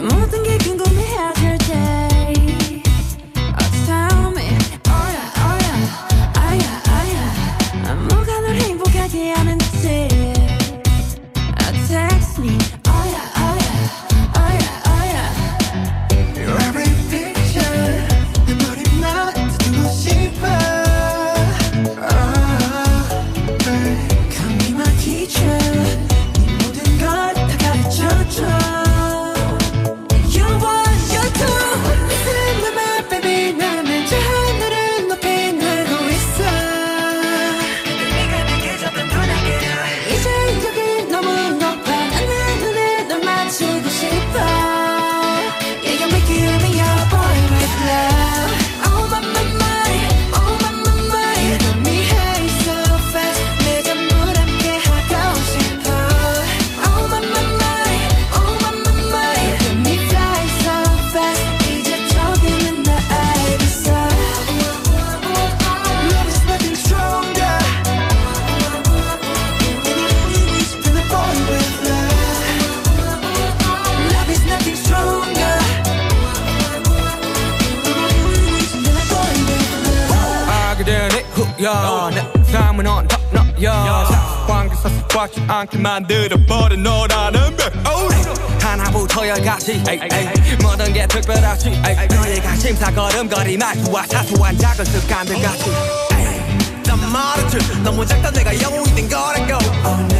More than yo 내 삶은 on top no yo. 사관계사 삭박지 않게 만들어버린 너라는 백 하나부터 열까지. 모든 게 특별하지. 너희가 심사걸음거리 말투와 사소한 작은 습관들 같이. 난 말했지 너무 작다. 내가 영웅이 된 거라고. Oh, no.